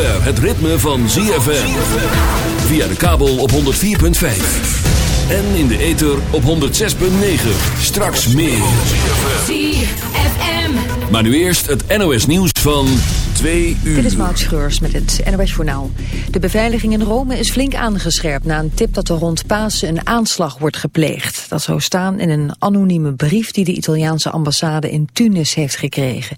het ritme van ZFM. Via de kabel op 104.5. En in de ether op 106.9. Straks meer. ZFM. Maar nu eerst het NOS nieuws van 2 uur. Dit is Maud Schreurs met het NOS Journaal. De beveiliging in Rome is flink aangescherpt na een tip dat er rond Pasen een aanslag wordt gepleegd. Dat zou staan in een anonieme brief die de Italiaanse ambassade in Tunis heeft gekregen.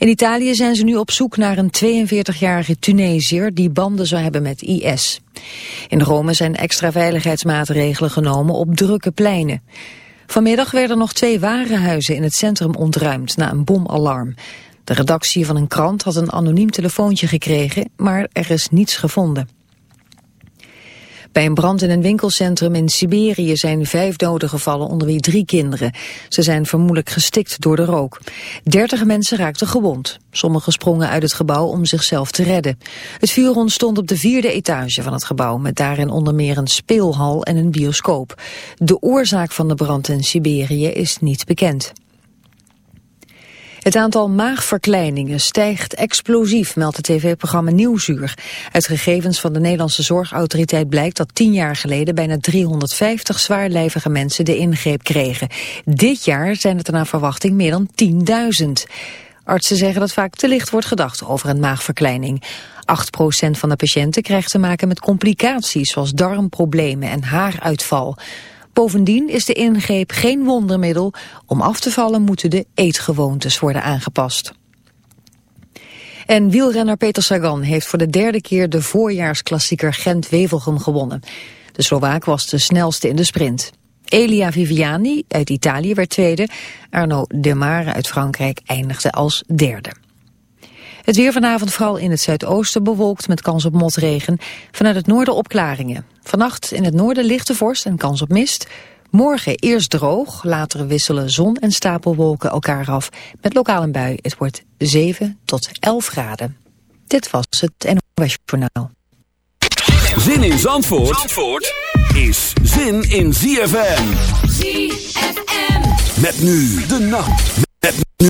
In Italië zijn ze nu op zoek naar een 42-jarige Tunesiër die banden zou hebben met IS. In Rome zijn extra veiligheidsmaatregelen genomen op drukke pleinen. Vanmiddag werden nog twee warenhuizen in het centrum ontruimd na een bomalarm. De redactie van een krant had een anoniem telefoontje gekregen, maar er is niets gevonden. Bij een brand in een winkelcentrum in Siberië zijn vijf doden gevallen, onder wie drie kinderen. Ze zijn vermoedelijk gestikt door de rook. Dertig mensen raakten gewond. Sommigen sprongen uit het gebouw om zichzelf te redden. Het vuur ontstond op de vierde etage van het gebouw, met daarin onder meer een speelhal en een bioscoop. De oorzaak van de brand in Siberië is niet bekend. Het aantal maagverkleiningen stijgt explosief, meldt het tv-programma Nieuwsuur. Uit gegevens van de Nederlandse Zorgautoriteit blijkt dat tien jaar geleden bijna 350 zwaarlijvige mensen de ingreep kregen. Dit jaar zijn het er naar verwachting meer dan 10.000. Artsen zeggen dat vaak te licht wordt gedacht over een maagverkleining. 8% van de patiënten krijgt te maken met complicaties zoals darmproblemen en haaruitval. Bovendien is de ingreep geen wondermiddel. Om af te vallen moeten de eetgewoontes worden aangepast. En wielrenner Peter Sagan heeft voor de derde keer de voorjaarsklassieker Gent-Wevelgem gewonnen. De Slovaak was de snelste in de sprint. Elia Viviani uit Italië werd tweede. Arno Demare uit Frankrijk eindigde als derde. Het weer vanavond vooral in het zuidoosten bewolkt met kans op motregen. Vanuit het noorden opklaringen. Vannacht in het noorden lichte vorst en kans op mist. Morgen eerst droog, later wisselen zon en stapelwolken elkaar af. Met lokaal een bui. Het wordt 7 tot 11 graden. Dit was het NOS Journaal. Zin in Zandvoort, Zandvoort is zin in ZFM. ZFM. Met nu de nacht. Met nu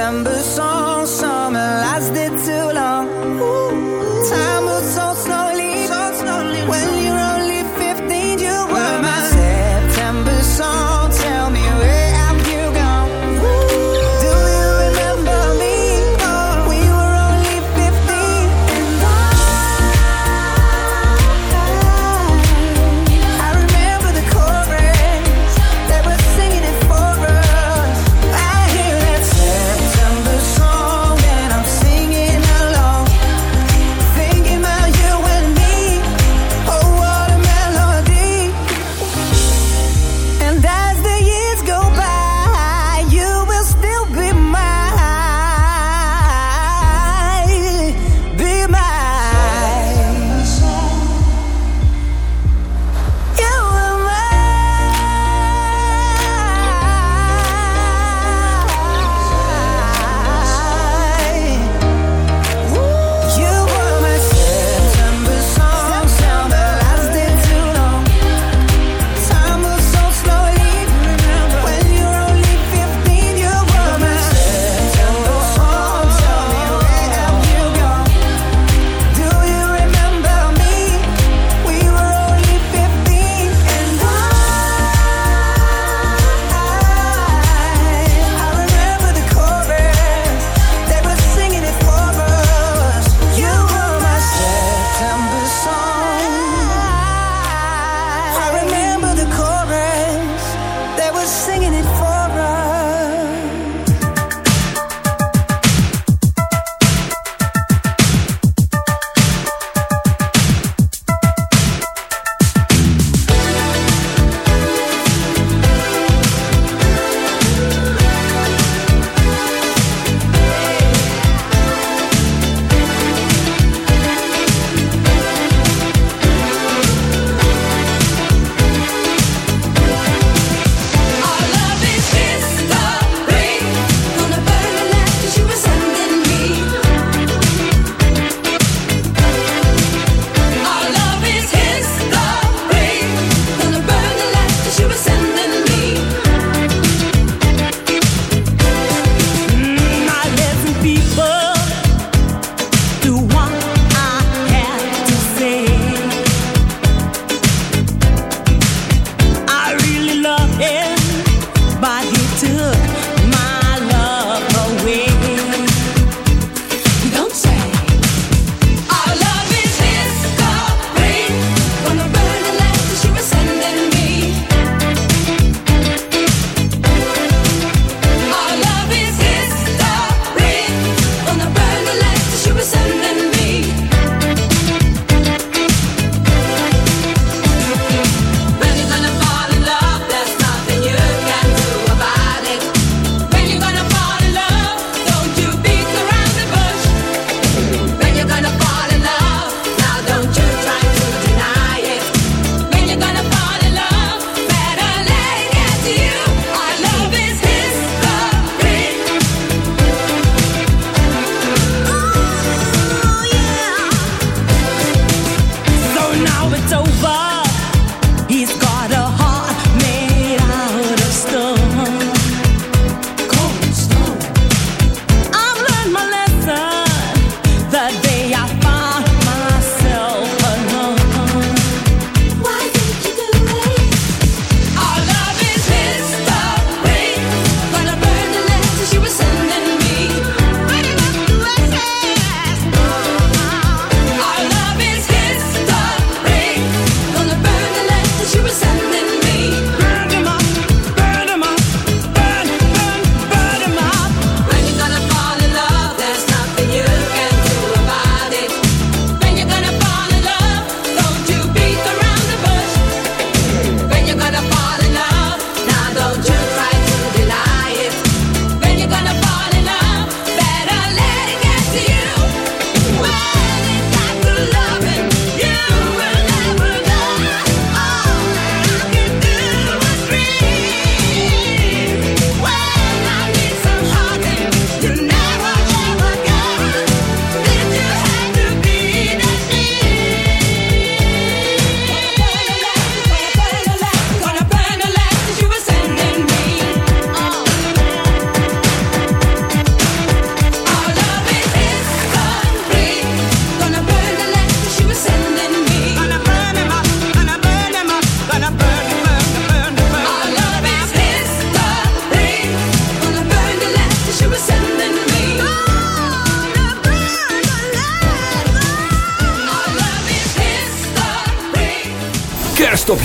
December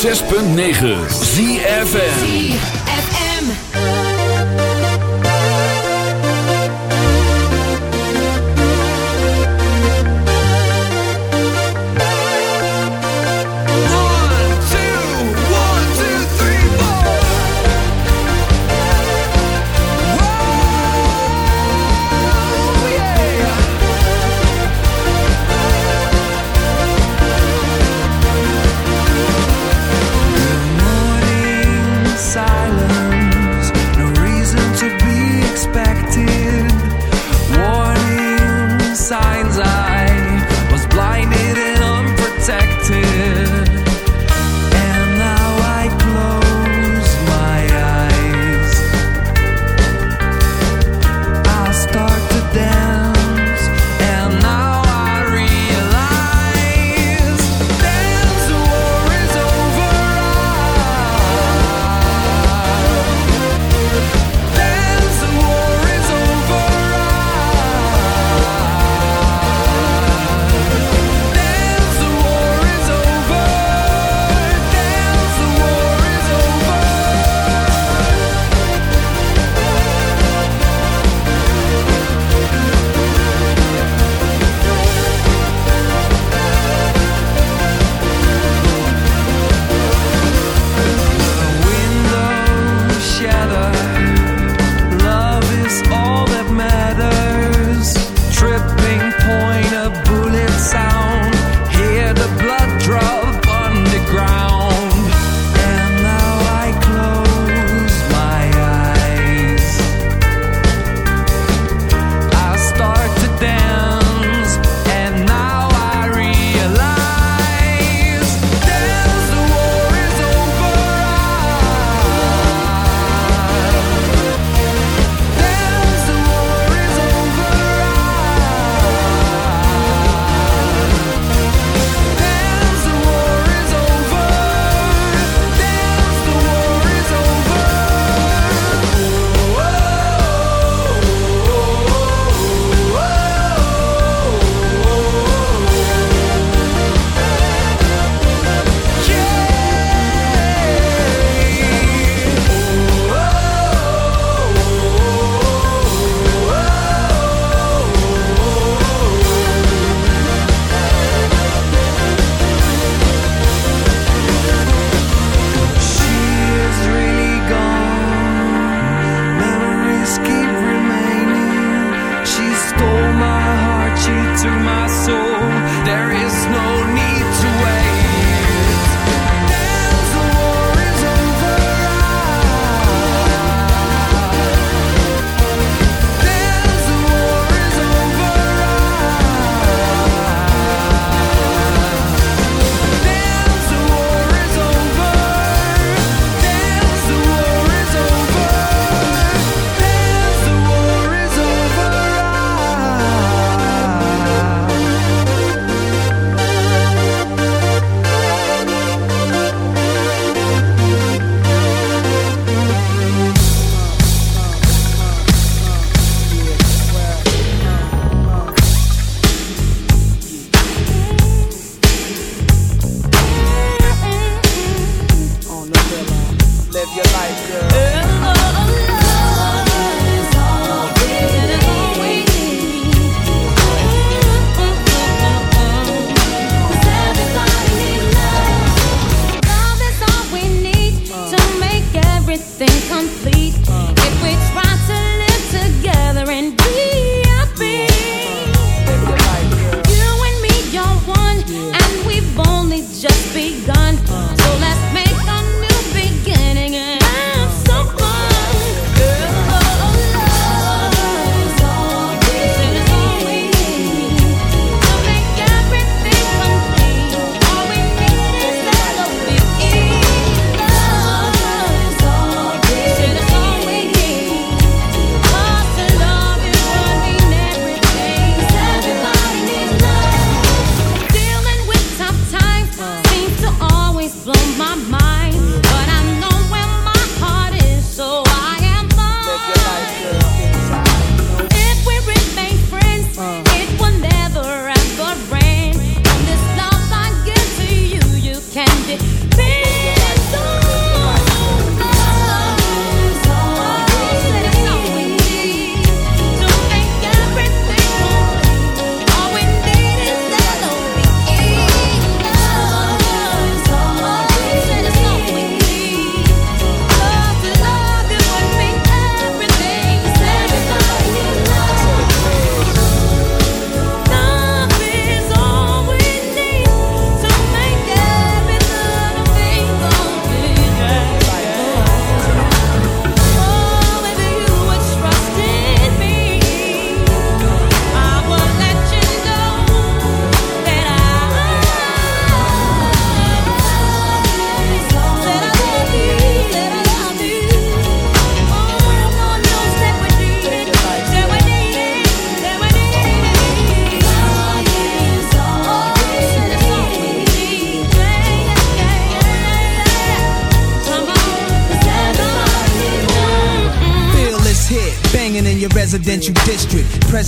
106.9 ZFM.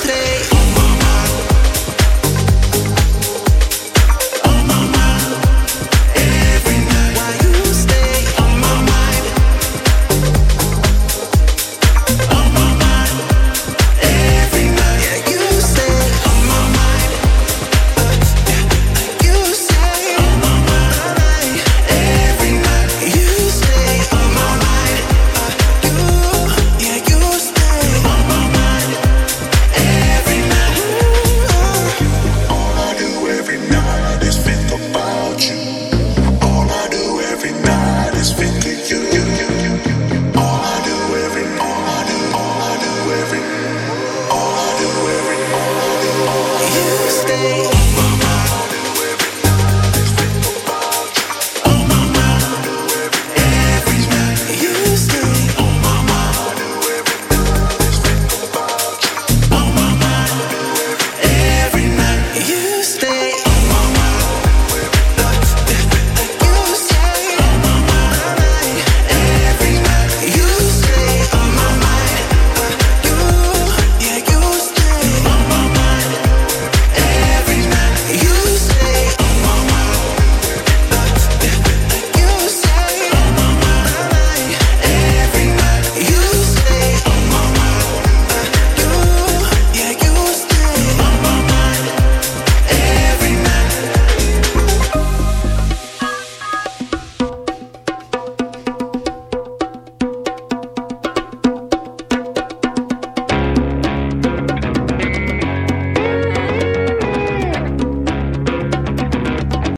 straight